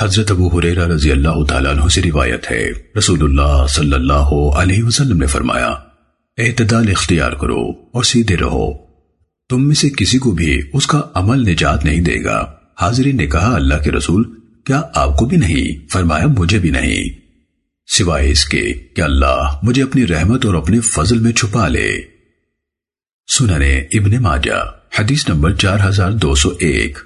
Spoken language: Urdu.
حضرت ابو حریرہ رضی اللہ تعالیٰ عنہ سے روایت ہے۔ رسول اللہ صلی اللہ علیہ وسلم نے فرمایا، اعتدال اختیار کرو اور سیدھے رہو۔ تم میں سے کسی کو بھی اس کا عمل نجات نہیں دے گا۔ حاضرین نے کہا، اللہ کے رسول، کیا آپ کو بھی نہیں؟ فرمایا، مجھے بھی نہیں۔ سوائے اس کے کہ اللہ مجھے اپنی رحمت اور اپنے فضل میں چھپا لے۔ سننے ابن ماجہ، حدیث نمبر چار ہزار دو سو ایک۔